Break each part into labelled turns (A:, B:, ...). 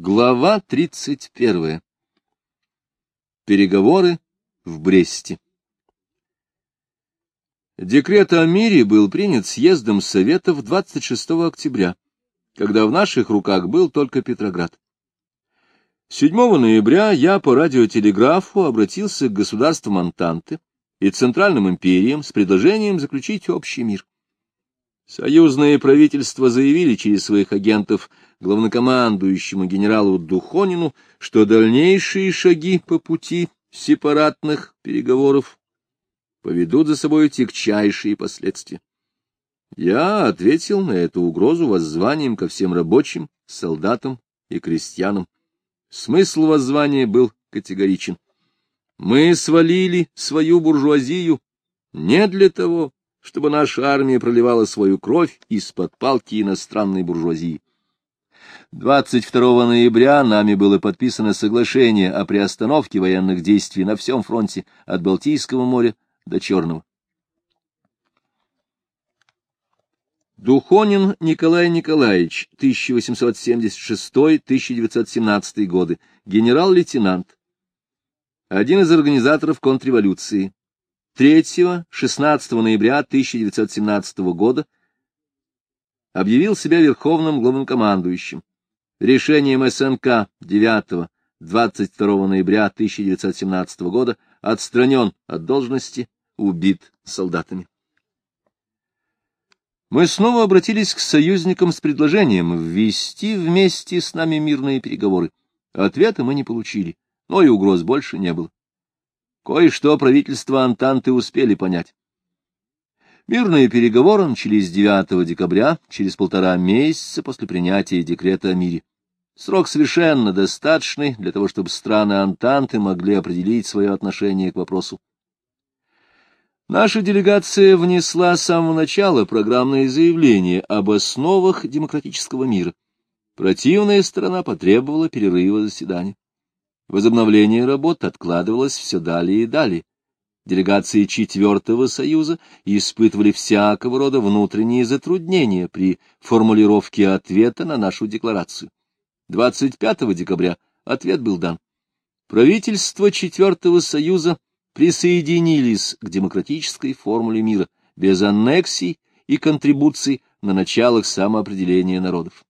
A: Глава 31. Переговоры в Бресте. Декрет о мире был принят съездом Советов 26 октября, когда в наших руках был только Петроград. 7 ноября я по радиотелеграфу обратился к государствам Антанты и Центральным империям с предложением заключить общий мир. Союзные правительства заявили через своих агентов главнокомандующему генералу Духонину, что дальнейшие шаги по пути сепаратных переговоров поведут за собой тягчайшие последствия. Я ответил на эту угрозу воззванием ко всем рабочим, солдатам и крестьянам. Смысл воззвания был категоричен. Мы свалили свою буржуазию не для того, чтобы наша армия проливала свою кровь из-под палки иностранной буржуазии. 22 ноября нами было подписано соглашение о приостановке военных действий на всем фронте от Балтийского моря до Черного. Духонин Николай Николаевич, 1876-1917 годы, генерал-лейтенант, один из организаторов контрреволюции, 3-16 ноября 1917 года объявил себя верховным главнокомандующим. Решением СНК 9-22 ноября 1917 года отстранен от должности, убит солдатами. Мы снова обратились к союзникам с предложением ввести вместе с нами мирные переговоры. Ответа мы не получили, но и угроз больше не было. Кое-что правительство Антанты успели понять. Мирные переговоры начались 9 декабря, через полтора месяца после принятия декрета о мире. Срок совершенно достаточный для того, чтобы страны Антанты могли определить свое отношение к вопросу. Наша делегация внесла с самого начала программное заявление об основах демократического мира. Противная сторона потребовала перерыва заседания. Возобновление работ откладывалось все далее и далее. Делегации Четвертого Союза испытывали всякого рода внутренние затруднения при формулировке ответа на нашу декларацию. 25 декабря ответ был дан. Правительства Четвертого Союза присоединились к демократической формуле мира без аннексий и контрибуций на началах самоопределения народов.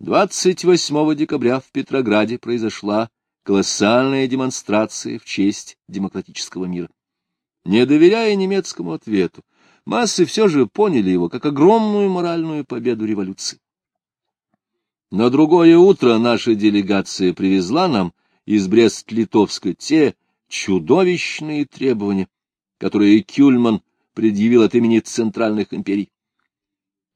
A: 28 декабря в Петрограде произошла колоссальная демонстрация в честь демократического мира. Не доверяя немецкому ответу, массы все же поняли его как огромную моральную победу революции. На другое утро наша делегация привезла нам из Брест-Литовска те чудовищные требования, которые Кюльман предъявил от имени центральных империй.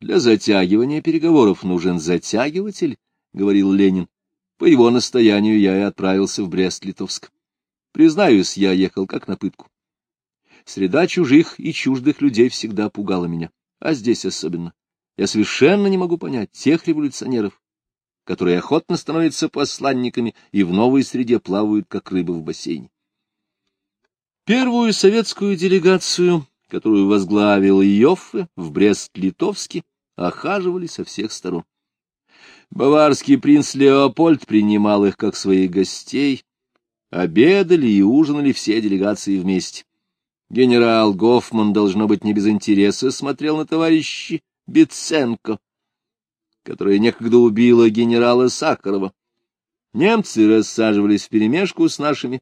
A: Для затягивания переговоров нужен затягиватель, — говорил Ленин. По его настоянию я и отправился в Брест-Литовск. Признаюсь, я ехал как на пытку. Среда чужих и чуждых людей всегда пугала меня, а здесь особенно. Я совершенно не могу понять тех революционеров, которые охотно становятся посланниками и в новой среде плавают, как рыбы в бассейне. Первую советскую делегацию, которую возглавил Йоффе в Брест-Литовске, охаживали со всех сторон. Баварский принц Леопольд принимал их как своих гостей. Обедали и ужинали все делегации вместе. Генерал Гофман, должно быть, не без интереса смотрел на товарищи Биценко, которая некогда убила генерала Сахарова. Немцы рассаживались вперемешку с нашими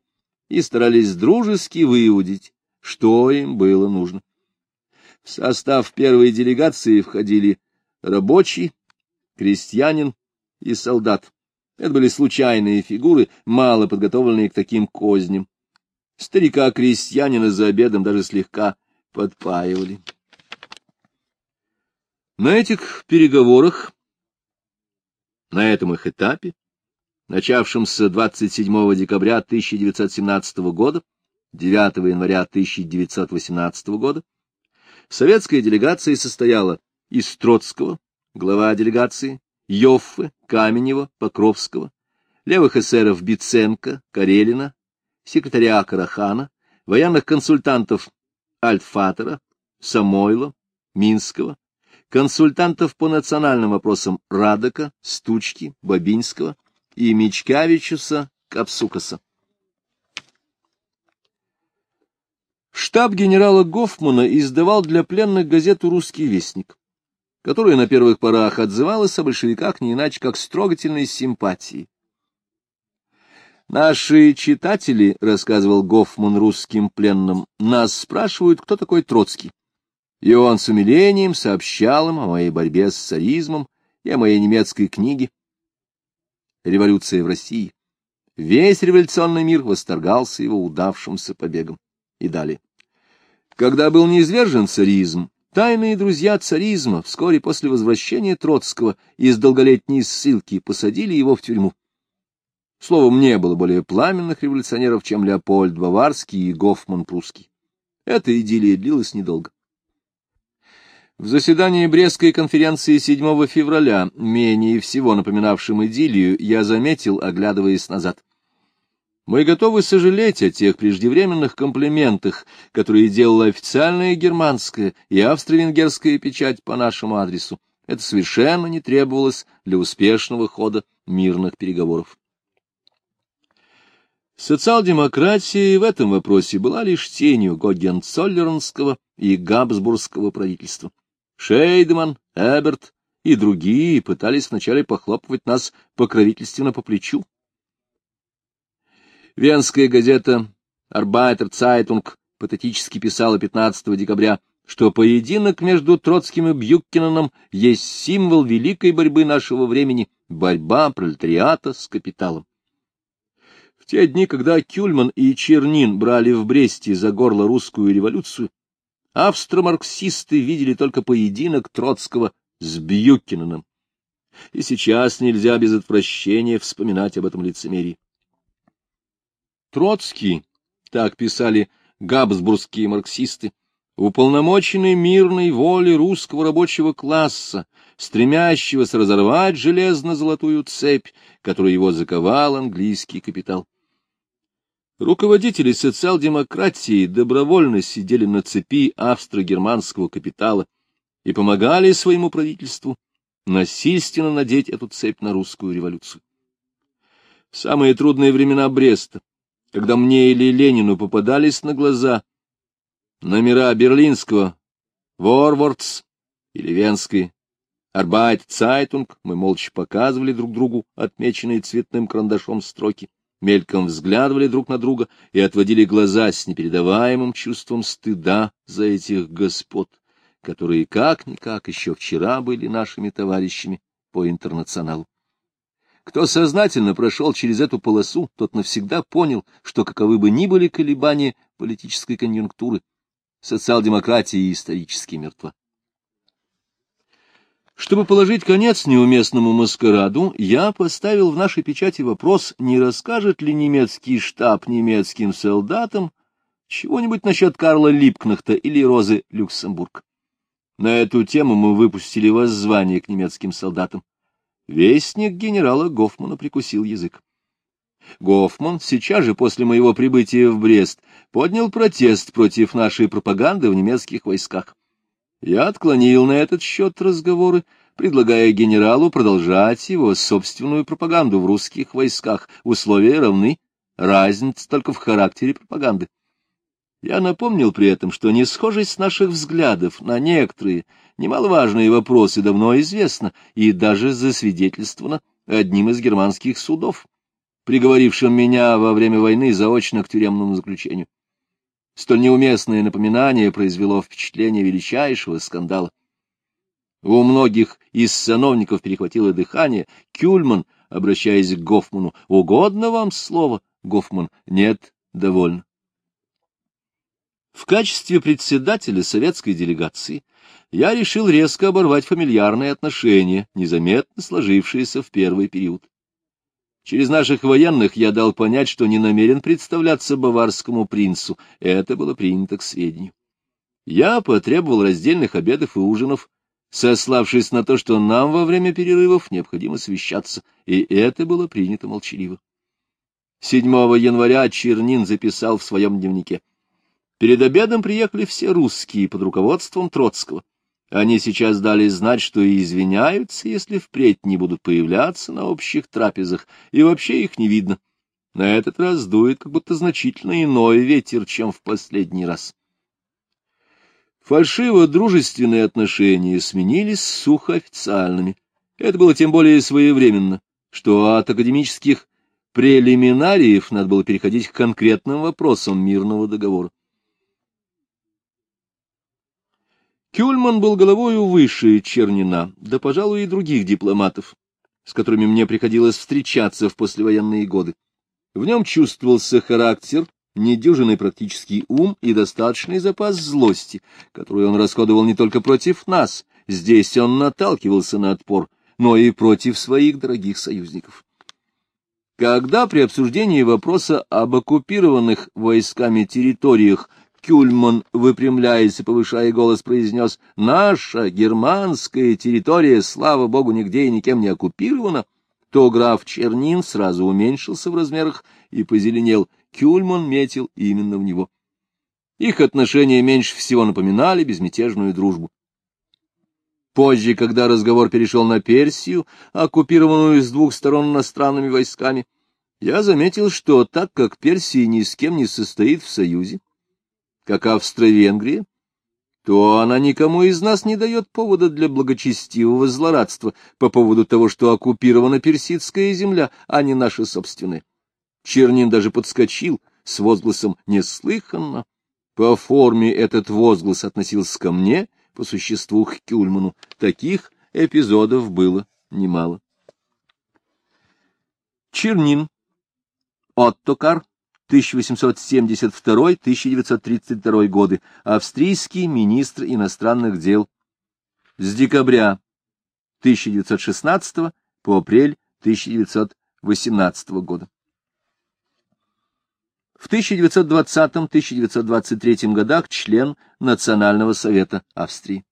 A: и старались дружески выудить, что им было нужно. В состав первой делегации входили рабочий, крестьянин, и солдат. Это были случайные фигуры, мало подготовленные к таким козням. Старика-крестьянина за обедом даже слегка подпаивали. На этих переговорах, на этом их этапе, начавшемся 27 декабря 1917 года, 9 января 1918 года, советская делегация состояла из Троцкого, глава делегации, Йоффе, Каменева, Покровского, левых эсеров Биценко, Карелина, секретаря Карахана, военных консультантов Альтфатера, Самойла, Минского, консультантов по национальным вопросам Радока, Стучки, Бабинского, и Мичкавичуса Капсукаса. Штаб генерала Гофмана издавал для пленных газету «Русский вестник», которая на первых порах отзывалась о большевиках не иначе, как с трогательной симпатией. Наши читатели, — рассказывал Гофман русским пленным, — нас спрашивают, кто такой Троцкий. И он с умилением сообщал им о моей борьбе с царизмом и о моей немецкой книге «Революция в России». Весь революционный мир восторгался его удавшимся побегом. И далее. Когда был низвержен царизм, тайные друзья царизма вскоре после возвращения Троцкого из долголетней ссылки посадили его в тюрьму. Словом, не было более пламенных революционеров, чем Леопольд Баварский и Гофман Прусский. Эта идиллия длилась недолго. В заседании Брестской конференции 7 февраля, менее всего напоминавшем идиллию, я заметил, оглядываясь назад. Мы готовы сожалеть о тех преждевременных комплиментах, которые делала официальная германская и австро-венгерская печать по нашему адресу. Это совершенно не требовалось для успешного хода мирных переговоров. Социал-демократия в этом вопросе была лишь тенью Гогенцоллернского и Габсбургского правительства. Шейдман, Эберт и другие пытались вначале похлопывать нас покровительственно по плечу. Венская газета «Арбайтер Цайтунг» патетически писала 15 декабря, что поединок между Троцким и Бьюкененом есть символ великой борьбы нашего времени — борьба пролетариата с капиталом те дни, когда Кюльман и Чернин брали в Бресте за горло русскую революцию, австромарксисты видели только поединок Троцкого с Бьюкинаном. И сейчас нельзя без отвращения вспоминать об этом лицемерии. Троцкий, так писали габсбургские марксисты, уполномоченный мирной волей русского рабочего класса, стремящегося разорвать железно-золотую цепь, которую его заковал английский капитал. Руководители социал-демократии добровольно сидели на цепи австро-германского капитала и помогали своему правительству насильственно надеть эту цепь на русскую революцию. В самые трудные времена Бреста, когда мне или Ленину попадались на глаза номера берлинского Ворвардс или венской Арбайтер Цайтунг, мы молча показывали друг другу отмеченные цветным карандашом строки мельком взглядывали друг на друга и отводили глаза с непередаваемым чувством стыда за этих господ, которые как-никак еще вчера были нашими товарищами по интернационалу. Кто сознательно прошел через эту полосу, тот навсегда понял, что каковы бы ни были колебания политической конъюнктуры, социал-демократия исторически мертва. Чтобы положить конец неуместному маскараду, я поставил в нашей печати вопрос, не расскажет ли немецкий штаб немецким солдатам чего-нибудь насчет Карла Липкнахта или Розы Люксембург. На эту тему мы выпустили воззвание к немецким солдатам. Вестник генерала Гофмана прикусил язык. Гофман сейчас же после моего прибытия в Брест поднял протест против нашей пропаганды в немецких войсках. Я отклонил на этот счет разговоры, предлагая генералу продолжать его собственную пропаганду в русских войсках. Условия равны, разница только в характере пропаганды. Я напомнил при этом, что несхожесть наших взглядов на некоторые немаловажные вопросы давно известна и даже засвидетельствована одним из германских судов, приговорившим меня во время войны заочно к тюремному заключению. Столь неуместное напоминание произвело впечатление величайшего скандала. У многих из сановников перехватило дыхание. Кюльман, обращаясь к Гофману, «Угодно вам слово?» Гофман, «Нет, довольно». В качестве председателя советской делегации я решил резко оборвать фамильярные отношения, незаметно сложившиеся в первый период. Через наших военных я дал понять, что не намерен представляться баварскому принцу. Это было принято к сведению. Я потребовал раздельных обедов и ужинов, сославшись на то, что нам во время перерывов необходимо совещаться, и это было принято молчаливо. 7 января Чернин записал в своем дневнике. Перед обедом приехали все русские под руководством Троцкого. Они сейчас дали знать, что и извиняются, если впредь не будут появляться на общих трапезах, и вообще их не видно. На этот раз дует как будто значительно иной ветер, чем в последний раз. Фальшиво-дружественные отношения сменились сухоофициальными. Это было тем более своевременно, что от академических прелиминариев надо было переходить к конкретным вопросам мирного договора. Кюльман был головою выше Чернина, да, пожалуй, и других дипломатов, с которыми мне приходилось встречаться в послевоенные годы. В нем чувствовался характер, недюжинный практический ум и достаточный запас злости, которую он расходовал не только против нас, здесь он наталкивался на отпор, но и против своих дорогих союзников. Когда при обсуждении вопроса об оккупированных войсками территориях Кюльман, выпрямляясь и повышая голос, произнес «Наша германская территория, слава богу, нигде и никем не оккупирована», то граф Чернин сразу уменьшился в размерах и позеленел. Кюльман метил именно в него. Их отношения меньше всего напоминали безмятежную дружбу. Позже, когда разговор перешел на Персию, оккупированную с двух сторон иностранными войсками, я заметил, что так как Персия ни с кем не состоит в союзе, как Австро-Венгрия, то она никому из нас не дает повода для благочестивого злорадства по поводу того, что оккупирована персидская земля, а не наша собственная. Чернин даже подскочил с возгласом «неслыханно». По форме этот возглас относился ко мне, по существу к Кюльману. Таких эпизодов было немало. Чернин. Оттокар. 1872-1932 годы, австрийский министр иностранных дел. С декабря 1916 по апрель 1918 года. В 1920-1923 годах член Национального совета Австрии.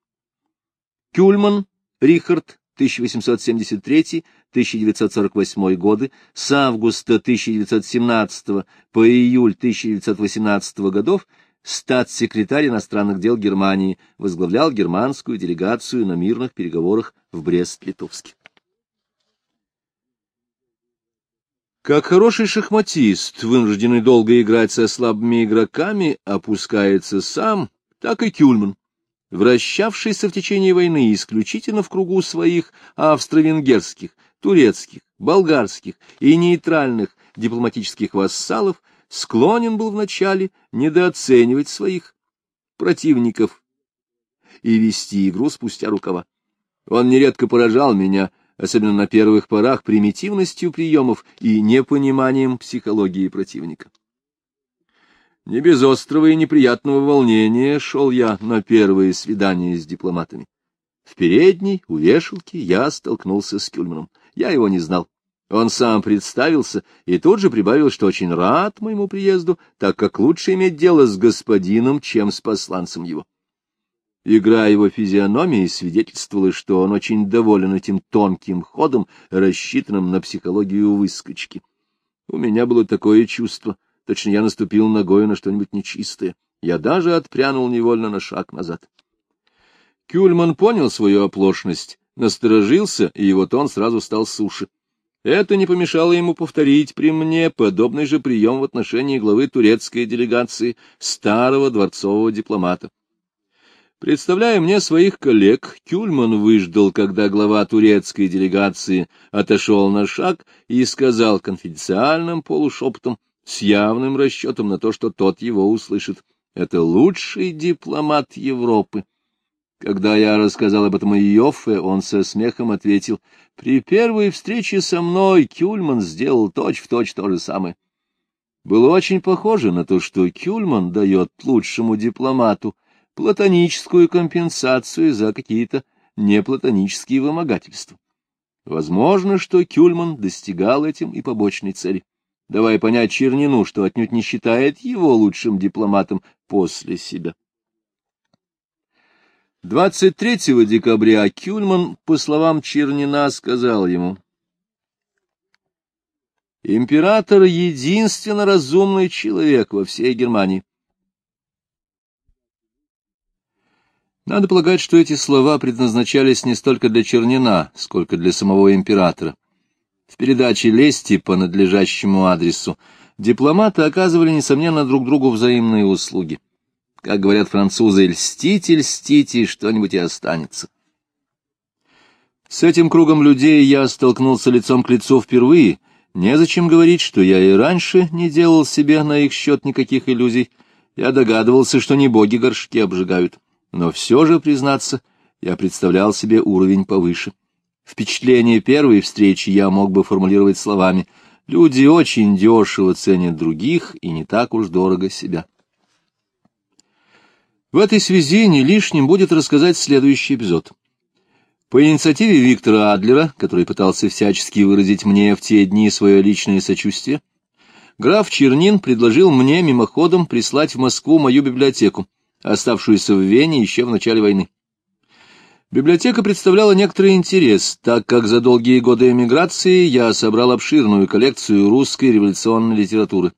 A: Кюльман Рихард 1873-1948 годы, с августа 1917 по июль 1918 годов статс-секретарь иностранных дел Германии, возглавлял германскую делегацию на мирных переговорах в Брест-Литовске. Как хороший шахматист, вынужденный долго играть со слабыми игроками, опускается сам, так и Кюльман вращавшийся в течение войны исключительно в кругу своих австро-венгерских, турецких, болгарских и нейтральных дипломатических вассалов, склонен был вначале недооценивать своих противников и вести игру спустя рукава. Он нередко поражал меня, особенно на первых порах, примитивностью приемов и непониманием психологии противника. Не без острого и неприятного волнения шел я на первые свидания с дипломатами. В передней, у вешалки, я столкнулся с Кюльманом. Я его не знал. Он сам представился и тут же прибавил, что очень рад моему приезду, так как лучше иметь дело с господином, чем с посланцем его. Игра его физиономии свидетельствовала, что он очень доволен этим тонким ходом, рассчитанным на психологию выскочки. У меня было такое чувство — Точно я наступил ногою на что-нибудь нечистое. Я даже отпрянул невольно на шаг назад. Кюльман понял свою оплошность, насторожился, и его тон сразу стал суше. Это не помешало ему повторить при мне подобный же прием в отношении главы турецкой делегации, старого дворцового дипломата. Представляя мне своих коллег, Кюльман выждал, когда глава турецкой делегации отошел на шаг и сказал конфиденциальным полушепотом, с явным расчетом на то, что тот его услышит. Это лучший дипломат Европы. Когда я рассказал об этом Йоффе, он со смехом ответил, «При первой встрече со мной Кюльман сделал точь-в-точь точь то же самое». Было очень похоже на то, что Кюльман дает лучшему дипломату платоническую компенсацию за какие-то неплатонические вымогательства. Возможно, что Кюльман достигал этим и побочной цели давая понять Чернину, что отнюдь не считает его лучшим дипломатом после себя. 23 декабря Кюльман, по словам Чернина, сказал ему, «Император — единственно разумный человек во всей Германии. Надо полагать, что эти слова предназначались не столько для Чернина, сколько для самого императора. В передаче лести по надлежащему адресу дипломаты оказывали, несомненно, друг другу взаимные услуги. Как говорят французы, льстите, льстите, что-нибудь и останется. С этим кругом людей я столкнулся лицом к лицу впервые. Незачем говорить, что я и раньше не делал себе на их счет никаких иллюзий. Я догадывался, что не боги горшки обжигают. Но все же, признаться, я представлял себе уровень повыше. Впечатление первой встречи я мог бы формулировать словами «Люди очень дешево ценят других и не так уж дорого себя». В этой связи не лишним будет рассказать следующий эпизод. По инициативе Виктора Адлера, который пытался всячески выразить мне в те дни свое личное сочувствие, граф Чернин предложил мне мимоходом прислать в Москву мою библиотеку, оставшуюся в Вене еще в начале войны. Библиотека представляла некоторый интерес, так как за долгие годы эмиграции я собрал обширную коллекцию русской революционной литературы.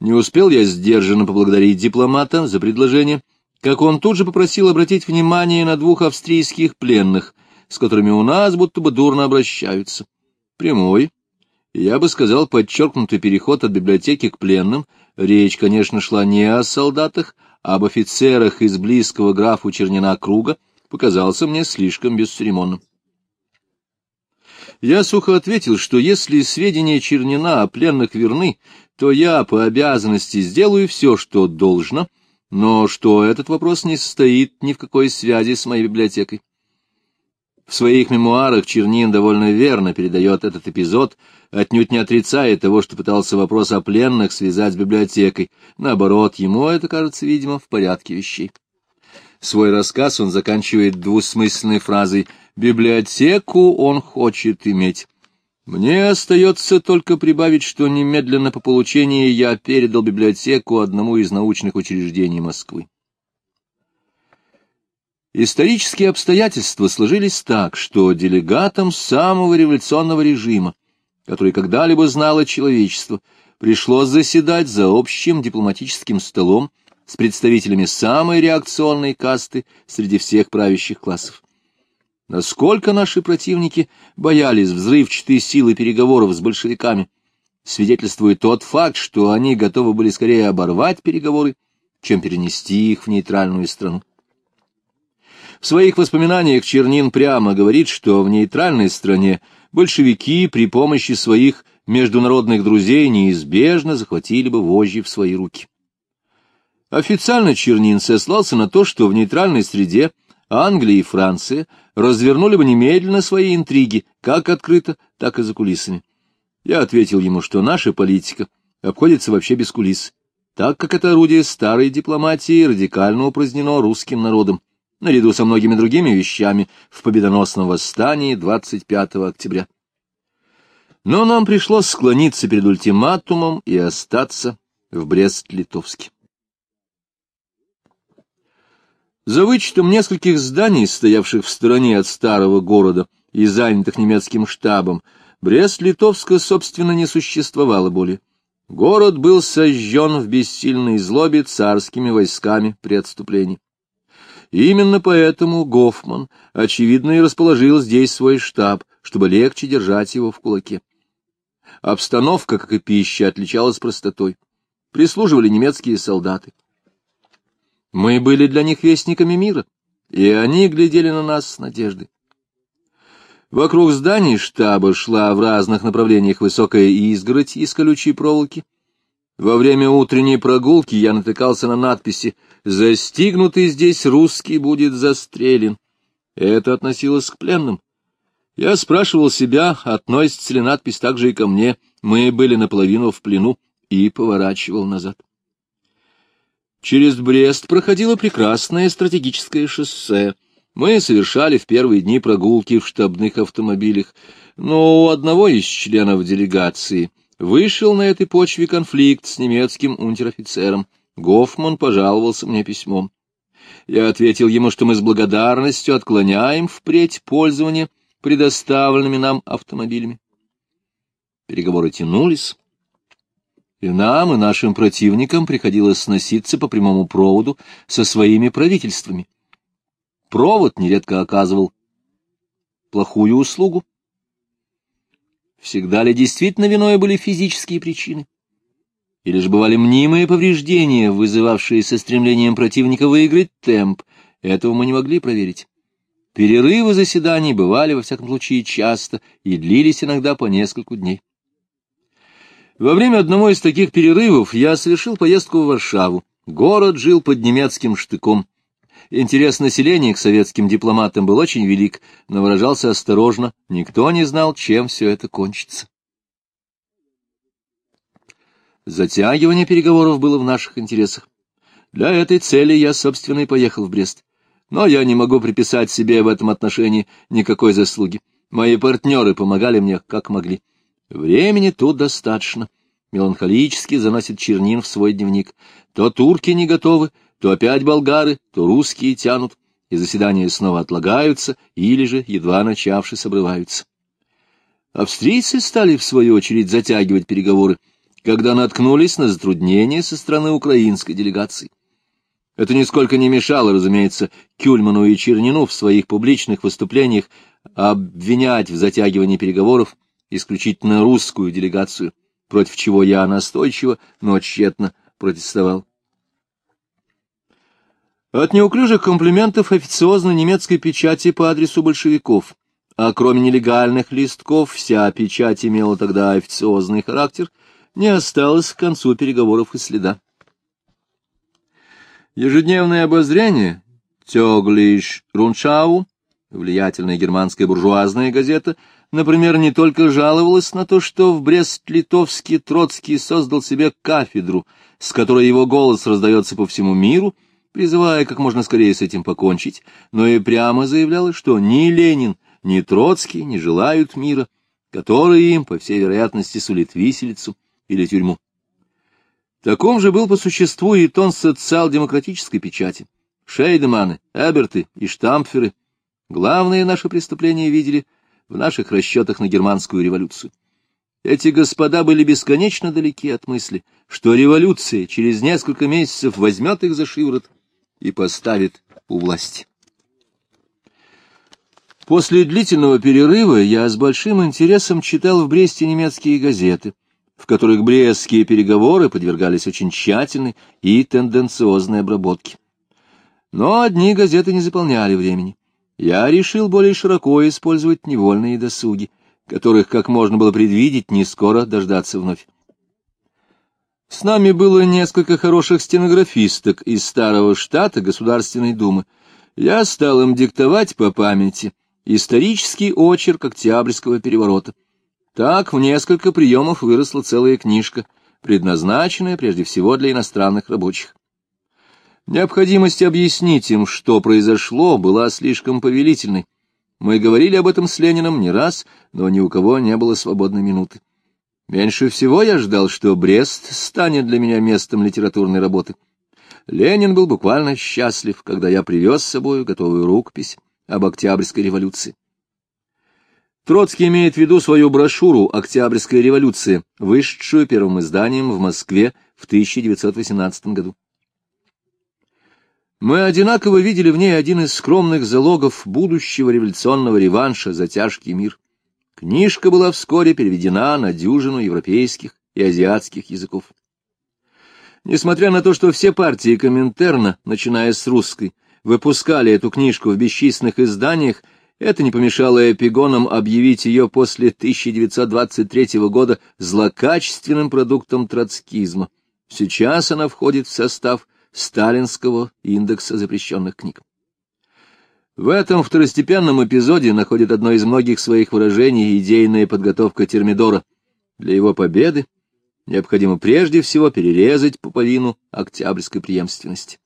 A: Не успел я сдержанно поблагодарить дипломата за предложение, как он тут же попросил обратить внимание на двух австрийских пленных, с которыми у нас будто бы дурно обращаются. Прямой, я бы сказал, подчеркнутый переход от библиотеки к пленным, речь, конечно, шла не о солдатах, об офицерах из близкого графу Чернина круга, показался мне слишком бесцеремонным. Я сухо ответил, что если сведения Чернина о пленных верны, то я по обязанности сделаю все, что должно — но что этот вопрос не состоит ни в какой связи с моей библиотекой. В своих мемуарах Чернин довольно верно передает этот эпизод, отнюдь не отрицая того, что пытался вопрос о пленных связать с библиотекой. Наоборот, ему это кажется, видимо, в порядке вещей. Свой рассказ он заканчивает двусмысленной фразой «Библиотеку он хочет иметь». Мне остается только прибавить, что немедленно по получении я передал библиотеку одному из научных учреждений Москвы. Исторические обстоятельства сложились так, что делегатам самого революционного режима, который когда-либо знало человечество, пришлось заседать за общим дипломатическим столом с представителями самой реакционной касты среди всех правящих классов. Насколько наши противники боялись взрывчатой силы переговоров с большевиками, свидетельствует тот факт, что они готовы были скорее оборвать переговоры, чем перенести их в нейтральную страну. В своих воспоминаниях Чернин прямо говорит, что в нейтральной стране большевики при помощи своих международных друзей неизбежно захватили бы вожжи в свои руки. Официально Чернин сослался на то, что в нейтральной среде Англия и Франция развернули бы немедленно свои интриги, как открыто, так и за кулисами. Я ответил ему, что наша политика обходится вообще без кулис, так как это орудие старой дипломатии радикально упразднено русским народом, наряду со многими другими вещами в победоносном восстании 25 октября. Но нам пришлось склониться перед ультиматумом и остаться в Брест-Литовске. За вычетом нескольких зданий, стоявших в стороне от старого города и занятых немецким штабом, Брест-Литовска, собственно, не существовало более. Город был сожжен в бессильной злобе царскими войсками при отступлении. Именно поэтому Гофман, очевидно, и расположил здесь свой штаб, чтобы легче держать его в кулаке. Обстановка, как и пища, отличалась простотой. Прислуживали немецкие солдаты. Мы были для них вестниками мира, и они глядели на нас с надеждой. Вокруг зданий штаба шла в разных направлениях высокая изгородь из колючей проволоки. Во время утренней прогулки я натыкался на надписи «Застигнутый здесь русский будет застрелен». Это относилось к пленным. Я спрашивал себя, относится ли надпись также и ко мне. Мы были наполовину в плену, и поворачивал назад. Через Брест проходило прекрасное стратегическое шоссе. Мы совершали в первые дни прогулки в штабных автомобилях, но у одного из членов делегации вышел на этой почве конфликт с немецким унтер-офицером. Гофман пожаловался мне письмом. Я ответил ему, что мы с благодарностью отклоняем впредь пользование предоставленными нам автомобилями. Переговоры тянулись. И нам, и нашим противникам приходилось сноситься по прямому проводу со своими правительствами. Провод нередко оказывал плохую услугу. Всегда ли действительно виной были физические причины? Или же бывали мнимые повреждения, вызывавшие со стремлением противника выиграть темп? Этого мы не могли проверить. Перерывы заседаний бывали, во всяком случае, часто и длились иногда по нескольку дней. Во время одного из таких перерывов я совершил поездку в Варшаву. Город жил под немецким штыком. Интерес населения к советским дипломатам был очень велик, но выражался осторожно, никто не знал, чем все это кончится. Затягивание переговоров было в наших интересах. Для этой цели я, собственно, и поехал в Брест. Но я не могу приписать себе в этом отношении никакой заслуги. Мои партнеры помогали мне, как могли. Времени тут достаточно. Меланхолически заносит Чернин в свой дневник. То турки не готовы, то опять болгары, то русские тянут, и заседания снова отлагаются или же, едва начавшись, обрываются. Австрийцы стали, в свою очередь, затягивать переговоры, когда наткнулись на затруднения со стороны украинской делегации. Это нисколько не мешало, разумеется, Кюльману и Чернину в своих публичных выступлениях обвинять в затягивании переговоров исключительно русскую делегацию, против чего я настойчиво, но тщетно протестовал. От неуклюжих комплиментов официозной немецкой печати по адресу большевиков, а кроме нелегальных листков, вся печать имела тогда официозный характер, не осталось к концу переговоров и следа. Ежедневное обозрение Тёглиш Руншау, влиятельная германская буржуазная газета, например, не только жаловалась на то, что в Брест-Литовске Троцкий создал себе кафедру, с которой его голос раздается по всему миру, призывая как можно скорее с этим покончить, но и прямо заявляла, что ни Ленин, ни Троцкий не желают мира, который им, по всей вероятности, сулит виселицу или тюрьму. Таком же был по существу и тон социал-демократической печати. Шейдеманы, Эберты и Штампферы главные наши преступления видели в наших расчетах на германскую революцию. Эти господа были бесконечно далеки от мысли, что революция через несколько месяцев возьмет их за шиворот и поставит у власти. После длительного перерыва я с большим интересом читал в Бресте немецкие газеты, в которых брестские переговоры подвергались очень тщательной и тенденциозной обработке. Но одни газеты не заполняли времени. Я решил более широко использовать невольные досуги, которых, как можно было предвидеть, не скоро дождаться вновь. С нами было несколько хороших стенографисток из старого штата Государственной Думы. Я стал им диктовать по памяти исторический очерк Октябрьского переворота. Так в несколько приемов выросла целая книжка, предназначенная прежде всего для иностранных рабочих. Необходимость объяснить им, что произошло, была слишком повелительной. Мы говорили об этом с Лениным не раз, но ни у кого не было свободной минуты. Меньше всего я ждал, что Брест станет для меня местом литературной работы. Ленин был буквально счастлив, когда я привез с собой готовую рукопись об Октябрьской революции. Троцкий имеет в виду свою брошюру «Октябрьская революция», вышедшую первым изданием в Москве в 1918 году. Мы одинаково видели в ней один из скромных залогов будущего революционного реванша за тяжкий мир. Книжка была вскоре переведена на дюжину европейских и азиатских языков. Несмотря на то, что все партии Коминтерна, начиная с русской, выпускали эту книжку в бесчисленных изданиях, это не помешало эпигонам объявить ее после 1923 года злокачественным продуктом троцкизма. Сейчас она входит в состав сталинского индекса запрещенных книг. В этом второстепенном эпизоде находит одно из многих своих выражений идейная подготовка Термидора. Для его победы необходимо прежде всего перерезать пуповину октябрьской преемственности.